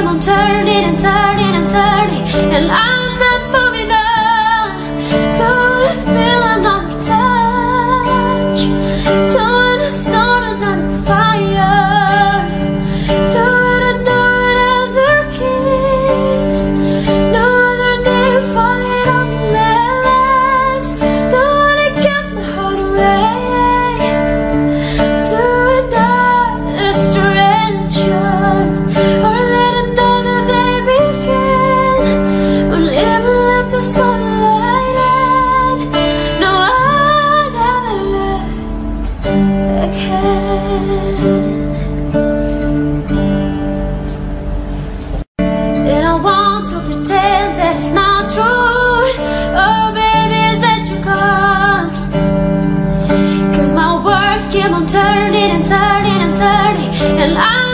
keep on turning and turning and turning, and I. keep on turning and turning and turning and I'm.